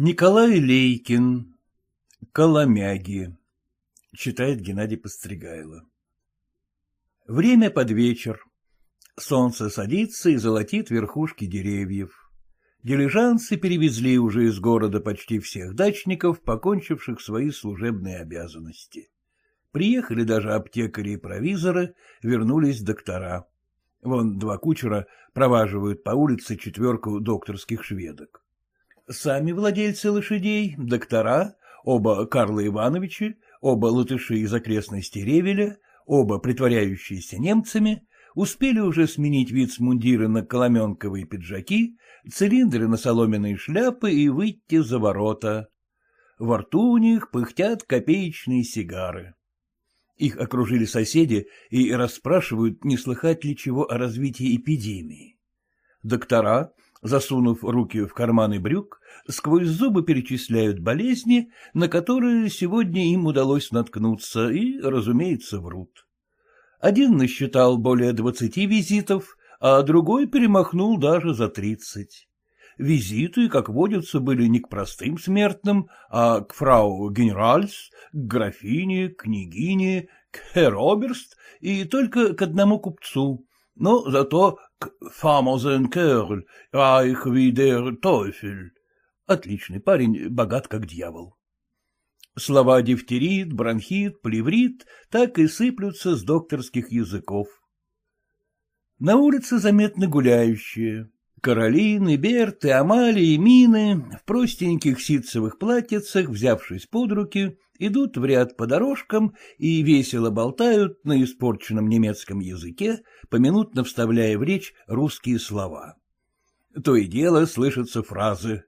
Николай Лейкин. Коломяги. Читает Геннадий Постригайло. Время под вечер. Солнце садится и золотит верхушки деревьев. Дилижансы перевезли уже из города почти всех дачников, покончивших свои служебные обязанности. Приехали даже аптекари и провизоры, вернулись доктора. Вон два кучера проваживают по улице четверку докторских шведок. Сами владельцы лошадей, доктора, оба Карла Ивановича, оба латыши из окрестностей Ревеля, оба притворяющиеся немцами, успели уже сменить вид с мундира на коломенковые пиджаки, цилиндры на соломенные шляпы и выйти за ворота. Во рту у них пыхтят копеечные сигары. Их окружили соседи и расспрашивают, не слыхать ли чего о развитии эпидемии. Доктора, засунув руки в карманы брюк, сквозь зубы перечисляют болезни, на которые сегодня им удалось наткнуться, и, разумеется, врут. Один насчитал более двадцати визитов, а другой перемахнул даже за тридцать. Визиты, как водится, были не к простым смертным, а к фрау генеральс, к графине, княгине, к хероберст и только к одному купцу, но зато к фамозен керль, райх тойфель. Отличный парень, богат как дьявол. Слова дифтерит, бронхит, плеврит так и сыплются с докторских языков. На улице заметны гуляющие. Каролины, Берты, Амалии, Мины в простеньких ситцевых платьицах, взявшись под руки, идут в ряд по дорожкам и весело болтают на испорченном немецком языке, поминутно вставляя в речь русские слова. То и дело слышатся фразы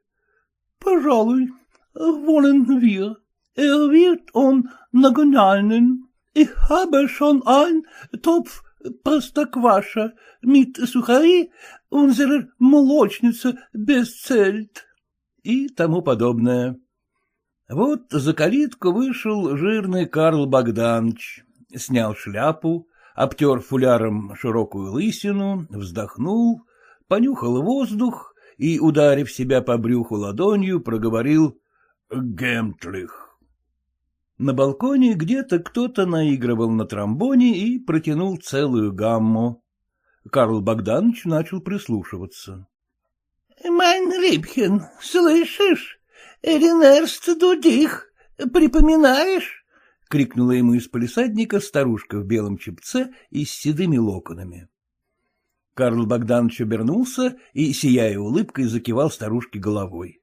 «Пожалуй, wollen wir, er wird on нагоняльнен, ich habe schon ein Topf простокваша, mit сухари, унзер молочница бесцельт и тому подобное. Вот за калитку вышел жирный Карл Богданович, снял шляпу, обтер фуляром широкую лысину, вздохнул, понюхал воздух и, ударив себя по брюху ладонью, проговорил «Гемтлих». На балконе где-то кто-то наигрывал на тромбоне и протянул целую гамму. Карл Богданович начал прислушиваться. — Майн Рипхен, слышишь? Эринерст Дудих, припоминаешь? — крикнула ему из полисадника старушка в белом чепце и с седыми локонами. Карл Богданович обернулся и, сияя улыбкой, закивал старушке головой.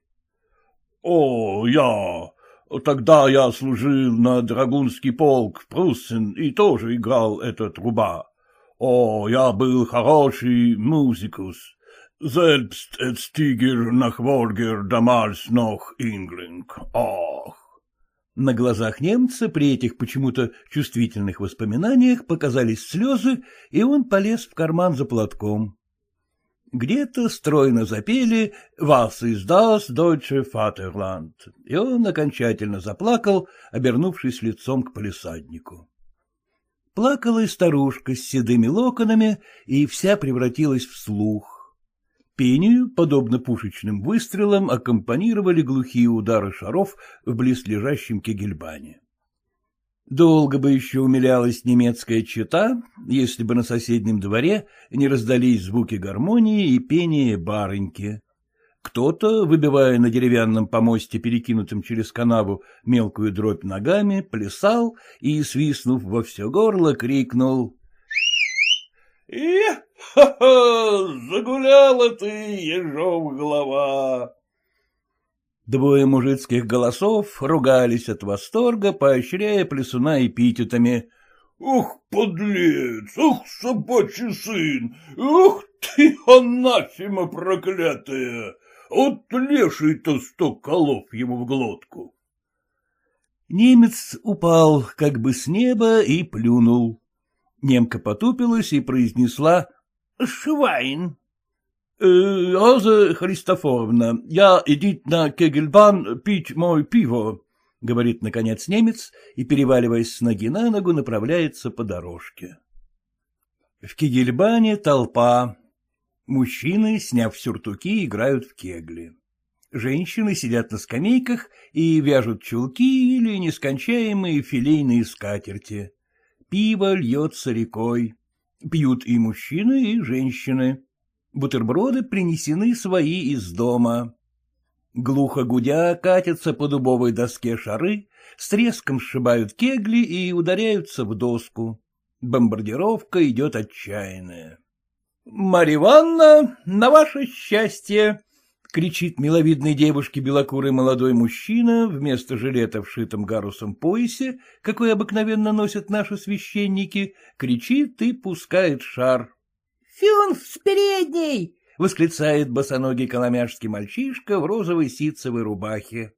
— О, я! Тогда я служил на Драгунский полк в Пруссен и тоже играл эта труба. О, я был хороший музыкус. Selbst Эдстигер Нахворгер Дамальс Нох Инглинг. Ох! На глазах немца при этих почему-то чувствительных воспоминаниях показались слезы, и он полез в карман за платком. Где-то стройно запели «Вас издаст Deutsche Vaterland», и он окончательно заплакал, обернувшись лицом к полисаднику. Плакала и старушка с седыми локонами, и вся превратилась в слух. Пению, подобно пушечным выстрелам, аккомпанировали глухие удары шаров в близлежащем кегельбане. Долго бы еще умилялась немецкая чета, если бы на соседнем дворе не раздались звуки гармонии и пения барыньки. Кто-то, выбивая на деревянном помосте, перекинутом через канаву, мелкую дробь ногами, плясал и, свистнув во все горло, крикнул. — Эх, ха-ха, загуляла ты, ежов голова! Двое мужицких голосов ругались от восторга, поощряя плесуна эпитетами. — Ух, подлец! Ух, собачий сын! Ух ты, анафема проклятая! Вот леший-то сто колов ему в глотку. Немец упал как бы с неба и плюнул. Немка потупилась и произнесла «Швайн». Э, — Роза Христофоровна, я идите на Кегельбан пить мой пиво, — говорит, наконец, немец и, переваливаясь с ноги на ногу, направляется по дорожке. В Кегельбане толпа. Мужчины, сняв сюртуки, играют в кегли. Женщины сидят на скамейках и вяжут чулки или нескончаемые филейные скатерти. Пиво льется рекой. Пьют и мужчины, и женщины. Бутерброды принесены свои из дома. Глухо гудя катятся по дубовой доске шары, с треском сшибают кегли и ударяются в доску. Бомбардировка идет отчаянная. — Марья Ивановна, на ваше счастье! — кричит миловидной девушке белокурый молодой мужчина вместо жилета в шитом гарусом поясе, какой обыкновенно носят наши священники, кричит и пускает шар. — Фюн с передней! — восклицает босоногий коломяжский мальчишка в розовой ситцевой рубахе.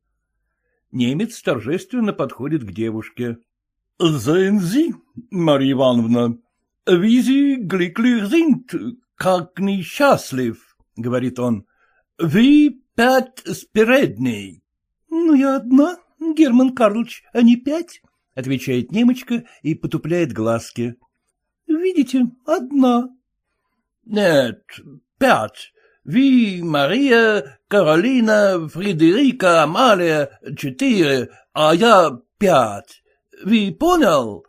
Немец торжественно подходит к девушке. — Зензи, Марья Ивановна, визи гликлих зинт, как несчастлив, — говорит он. — Вы пять с передней. — Ну, я одна, Герман Карлович, а не пять, — отвечает немочка и потупляет глазки. — Видите, одна. — Нет, пять. Ви, Мария, Каролина, Фредерика, Амалия, четыре, а я пять. Ви понял?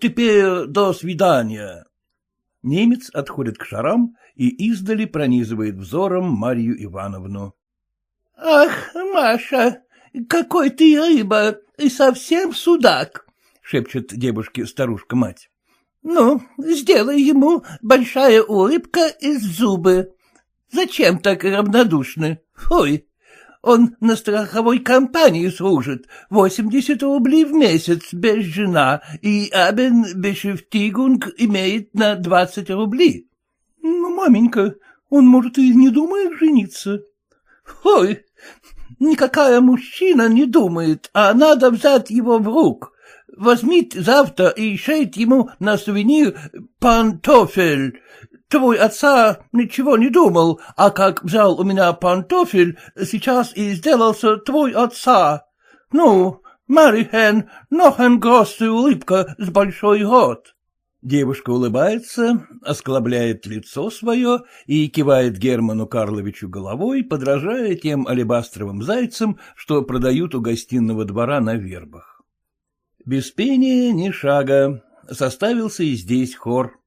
Теперь до свидания. Немец отходит к шарам и издали пронизывает взором Марию Ивановну. — Ах, Маша, какой ты рыба и совсем судак! — шепчет девушке старушка-мать. — Ну, сделай ему большая улыбка из зубы. Зачем так равнодушны? Ой, он на страховой компании служит, восемьдесят рублей в месяц без жена, и Абен Бешефтигунг имеет на двадцать рублей. Ну, маменька, он, может, и не думает жениться. Ой, никакая мужчина не думает, а надо взять его в рук. Возьмите завтра и шейт ему на сувенир пантофель, Твой отца ничего не думал, а как взял у меня пантофель, сейчас и сделался твой отца. Ну, Марихен, нохен гроссая улыбка с большой рот. Девушка улыбается, осклабляет лицо свое и кивает Герману Карловичу головой, подражая тем алебастровым зайцам, что продают у гостиного двора на вербах. Без пения ни шага, составился и здесь хор.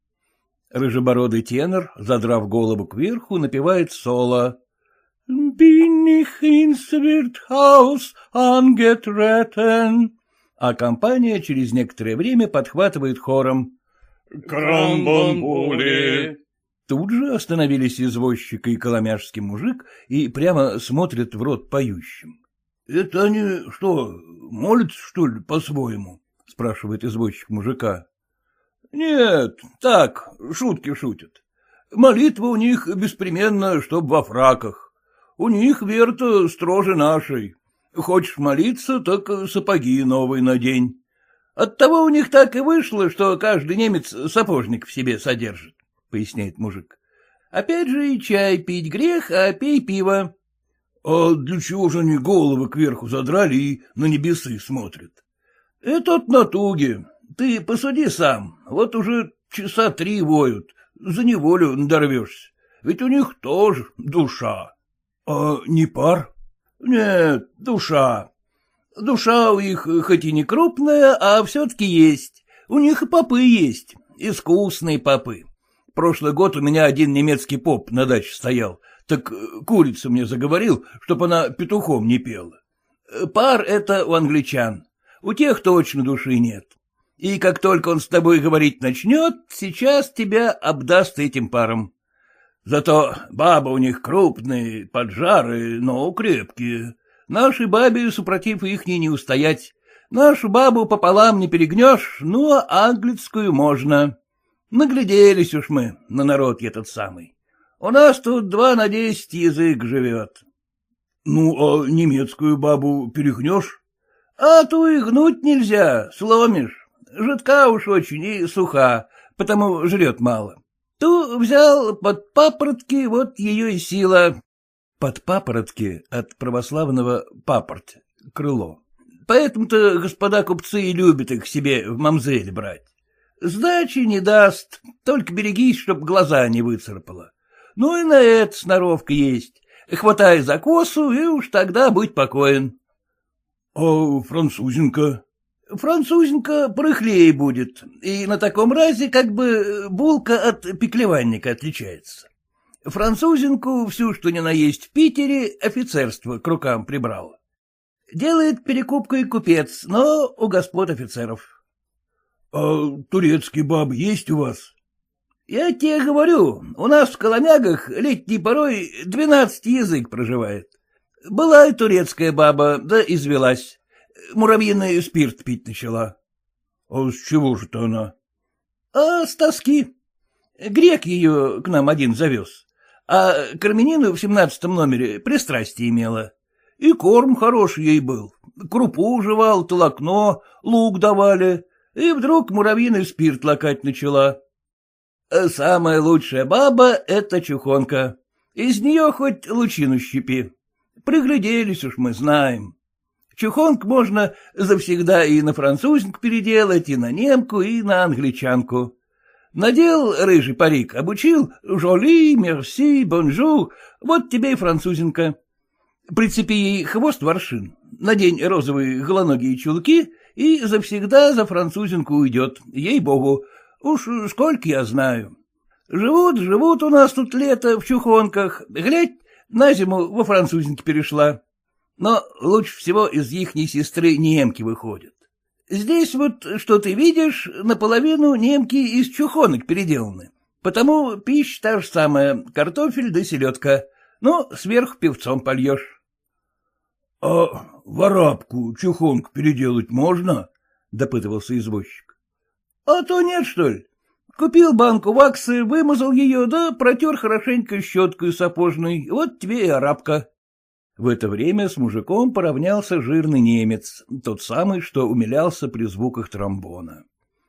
Рыжебородый тенор, задрав голову кверху, напевает соло. «Bin Wirthaus angetreten», а компания через некоторое время подхватывает хором. «Крамбамбули!» Тут же остановились извозчик и коломяжский мужик и прямо смотрят в рот поющим. — Это они что, молятся, что ли, по-своему? — спрашивает извозчик мужика. — Нет, так, шутки шутят. Молитва у них беспременно, чтоб во фраках. У них вера строже нашей. Хочешь молиться, так сапоги новые надень. Оттого у них так и вышло, что каждый немец сапожник в себе содержит, — поясняет мужик. Опять же и чай пить грех, а пей пиво. — А для чего же они головы кверху задрали и на небесы смотрят? — Это от натуги. Ты посуди сам, вот уже часа три воют, за неволю надорвешься, ведь у них тоже душа. — А не пар? — Нет, душа. Душа у них хоть и не крупная, а все-таки есть. У них и попы есть, искусные попы. Прошлый год у меня один немецкий поп на даче стоял, так курица мне заговорил, чтоб она петухом не пела. Пар — это у англичан, у тех точно души нет и как только он с тобой говорить начнет, сейчас тебя обдаст этим паром. Зато бабы у них крупные, поджары, но крепкие. Нашей бабе, супротив их не устоять. Нашу бабу пополам не перегнешь, ну, а английскую можно. Нагляделись уж мы на народ этот самый. У нас тут два на десять язык живет. — Ну, а немецкую бабу перегнешь? — А то и гнуть нельзя, сломишь. Жидка уж очень и суха, потому жрет мало. Ту взял под папоротки, вот ее и сила. Под папоротки от православного папорт, крыло. Поэтому-то господа купцы и любят их себе в мамзель брать. Сдачи не даст, только берегись, чтоб глаза не выцарапало. Ну и на это сноровка есть. Хватай за косу, и уж тогда будь покоен. — А французенка? — Французенка порыхлее будет, и на таком разе как бы булка от пеклеванника отличается. Французенку всю, что ни на есть в Питере, офицерство к рукам прибрало. Делает перекупку и купец, но у господ офицеров. — А турецкий баб есть у вас? — Я тебе говорю, у нас в Коломягах летней порой двенадцать язык проживает. Была и турецкая баба, да извелась. Муравьиный спирт пить начала. — А с чего же-то она? — А с тоски. Грек ее к нам один завез, а Карменину в семнадцатом номере пристрастие имела. И корм хороший ей был. Крупу жевал, толокно, лук давали. И вдруг муравьиный спирт лакать начала. Самая лучшая баба — это чухонка. Из нее хоть лучину щепи. Пригляделись уж мы, знаем. Чухонку можно завсегда и на французинку переделать, и на немку, и на англичанку. Надел рыжий парик, обучил joli, merci, bonjour, вот тебе и французинка. Прицепи ей хвост воршин, надень розовые голоногие чулки и завсегда за французинку уйдет, ей-богу, уж сколько я знаю. Живут, живут у нас тут лето в чухонках, глядь, на зиму во французинке перешла. Но лучше всего из ихней сестры немки выходят. Здесь вот, что ты видишь, наполовину немки из чухонок переделаны. Потому пища та же самая, картофель да селедка. Ну, сверху певцом польешь. — А в арабку чухонку переделать можно? — допытывался извозчик. — А то нет, что ли. Купил банку ваксы, вымазал ее, да протер хорошенько щеткой сапожной. Вот тебе и арабка. В это время с мужиком поравнялся жирный немец, тот самый, что умилялся при звуках тромбона.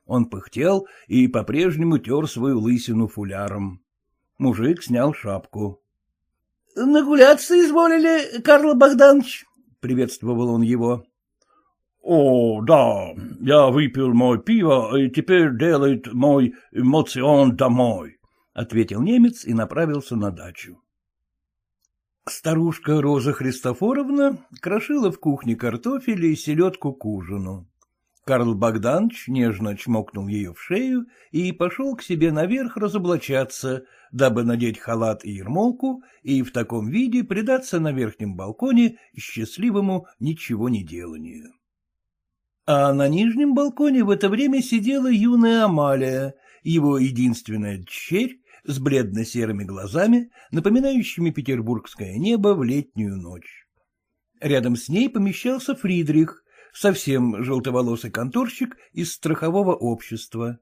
Он пыхтел и по-прежнему тер свою лысину фуляром. Мужик снял шапку. — Нагуляться изволили, Карл Богданович? — приветствовал он его. — О, да, я выпил мой пиво, и теперь делает мой эмоцион домой, — ответил немец и направился на дачу. Старушка Роза Христофоровна крошила в кухне картофель и селедку к ужину. Карл Богданович нежно чмокнул ее в шею и пошел к себе наверх разоблачаться, дабы надеть халат и ермолку и в таком виде предаться на верхнем балконе счастливому ничего не деланию. А на нижнем балконе в это время сидела юная Амалия, его единственная дщерь, с бледно-серыми глазами, напоминающими петербургское небо в летнюю ночь. Рядом с ней помещался Фридрих, совсем желтоволосый конторщик из страхового общества.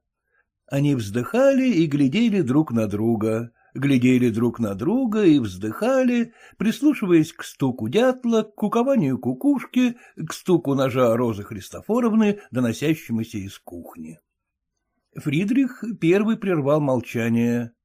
Они вздыхали и глядели друг на друга, глядели друг на друга и вздыхали, прислушиваясь к стуку дятла, к кукованию кукушки, к стуку ножа Розы Христофоровны, доносящемуся из кухни. Фридрих первый прервал молчание. —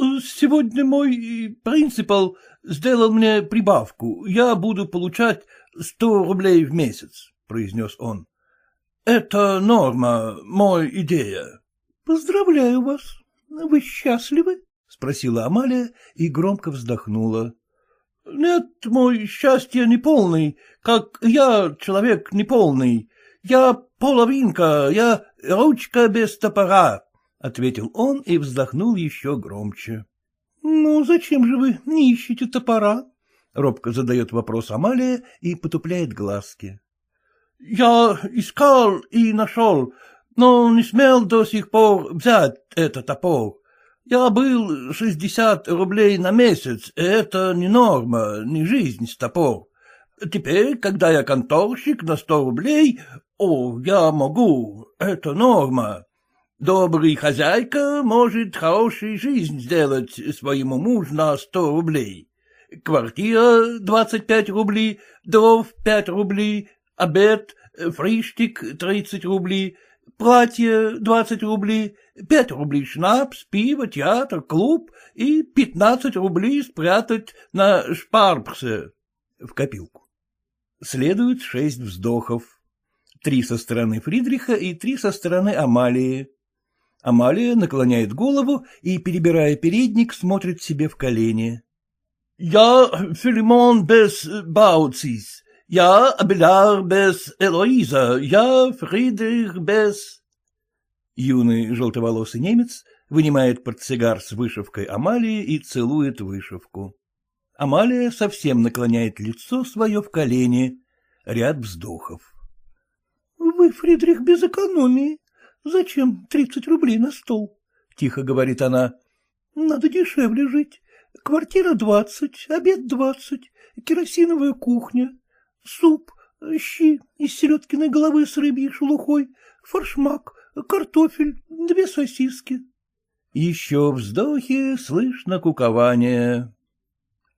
Сегодня мой принципал сделал мне прибавку. Я буду получать сто рублей в месяц, — произнес он. — Это норма, мой идея. — Поздравляю вас. Вы счастливы? — спросила Амалия и громко вздохнула. — Нет, мой счастье неполный, как я человек неполный. Я половинка, я ручка без топора, — ответил он и вздохнул еще громче. — Ну, зачем же вы не ищете топора? — робко задает вопрос Амалия и потупляет глазки. — Я искал и нашел, но не смел до сих пор взять этот топор. Я был шестьдесят рублей на месяц, и это не норма, не жизнь с топор. Теперь, когда я конторщик на сто рублей, о, я могу, это норма. Добрый хозяйка может хорошую жизнь сделать своему мужу на сто рублей. Квартира — двадцать пять рублей, дров — пять рублей, обед, фриштик — тридцать рублей, платье — двадцать рублей, пять рублей шнапс, пиво, театр, клуб и пятнадцать рублей спрятать на шпарпсе в копилку. Следует шесть вздохов. Три со стороны Фридриха и три со стороны Амалии. Амалия наклоняет голову и, перебирая передник, смотрит себе в колени. Я Филимон без Бауцис, я Абеляр без Элоиза, я Фридрих без... Юный желтоволосый немец вынимает портсигар с вышивкой Амалии и целует вышивку. Амалия совсем наклоняет лицо свое в колени. Ряд вздохов. — Вы, Фридрих, без экономии. Зачем тридцать рублей на стол? — тихо говорит она. — Надо дешевле жить. Квартира двадцать, обед двадцать, керосиновая кухня, суп, щи из селедкиной головы с рыбьей шелухой, форшмак, картофель, две сосиски. Еще вздохи, слышно кукование.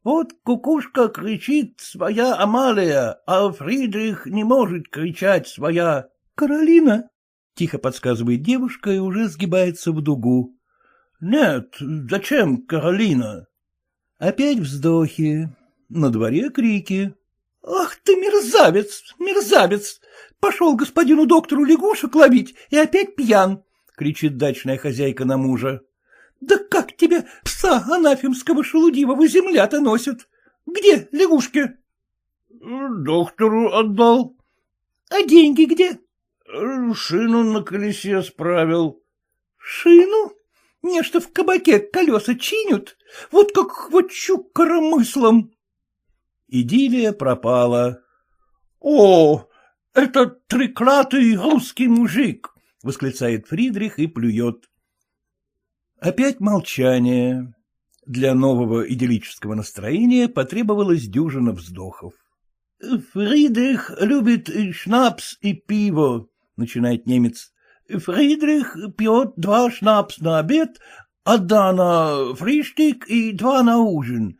Вот кукушка кричит своя Амалия, а Фридрих не может кричать своя Каролина. Тихо подсказывает девушка и уже сгибается в дугу. Нет, зачем Каролина? Опять вздохи. На дворе крики. — Ах ты, мерзавец, мерзавец! Пошел господину доктору лягушек ловить и опять пьян! — кричит дачная хозяйка на мужа. — Да как тебе пса анафемского шелудивого земля-то носят? Где лягушки? — Доктору отдал. — А деньги где? — Шину на колесе справил. — Шину? Нечто в кабаке колеса чинят, вот как хвачу коромыслом. Идиллия пропала. — О, это треклятый русский мужик! — восклицает Фридрих и плюет. Опять молчание. Для нового идиллического настроения потребовалось дюжина вздохов. — Фридрих любит шнапс и пиво, — начинает немец. Фридрих пьет два шнапс на обед, одна на фриштик и два на ужин.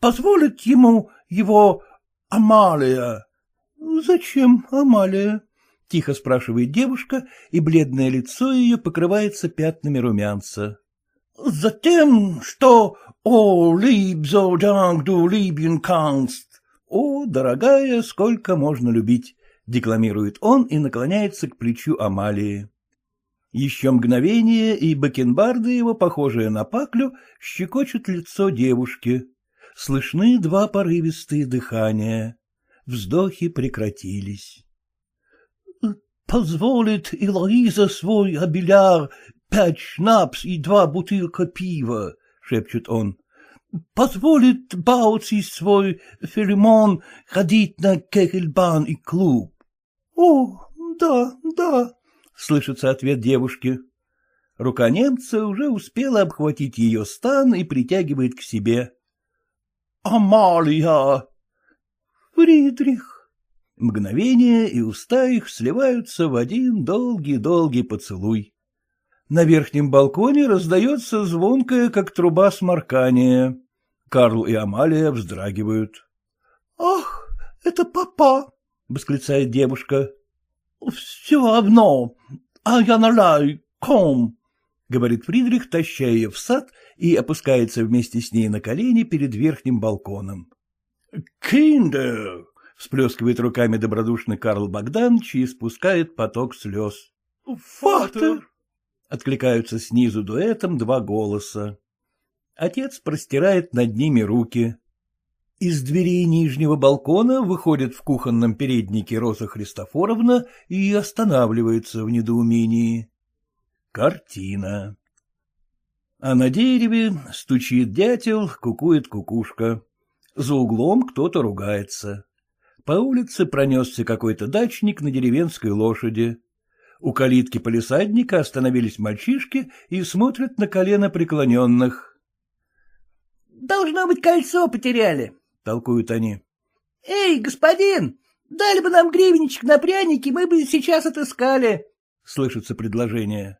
Позволит ему его Амалия. — Зачем Амалия? — тихо спрашивает девушка, и бледное лицо ее покрывается пятнами румянца. — Затем, что «О, so dank du lieben kannst» — «О, дорогая, сколько можно любить» — декламирует он и наклоняется к плечу Амалии. Еще мгновение, и бакенбарды его, похожие на паклю, щекочут лицо девушки. Слышны два порывистые дыхания. Вздохи прекратились. — Позволит и Лоиза свой обеляр, пять шнапс и два бутылка пива, — шепчет он. — Позволит Бауци свой Филимон ходить на кегельбан и клуб. — О, да, да, — слышится ответ девушки. Рука немца уже успела обхватить ее стан и притягивает к себе. — Амалия! — Фридрих! Мгновение, и уста их сливаются в один долгий-долгий поцелуй. На верхнем балконе раздается звонкое, как труба сморкание. Карл и Амалия вздрагивают. — Ах, это папа! — восклицает девушка. — Все равно, а я наляй, ком, — говорит Фридрих, таща ее в сад и опускается вместе с ней на колени перед верхним балконом. — Киндер! — всплескивает руками добродушный Карл Богданович и спускает поток слез. — Фатер! — откликаются снизу дуэтом два голоса. Отец простирает над ними руки. Из дверей нижнего балкона выходит в кухонном переднике Роза Христофоровна и останавливается в недоумении. Картина. А на дереве стучит дятел, кукует кукушка. За углом кто-то ругается. По улице пронесся какой-то дачник на деревенской лошади. У калитки полисадника остановились мальчишки и смотрят на колено преклоненных. — Должно быть, кольцо потеряли, толкуют они. — Эй, господин, дали бы нам гривенчик на пряники, мы бы сейчас отыскали, — слышится предложение.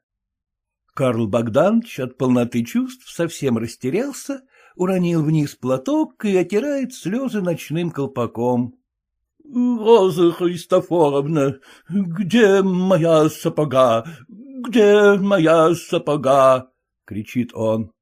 Карл Богданович от полноты чувств совсем растерялся, уронил вниз платок и отирает слезы ночным колпаком. — Роза Христофоровна, где моя сапога? Где моя сапога? — кричит он.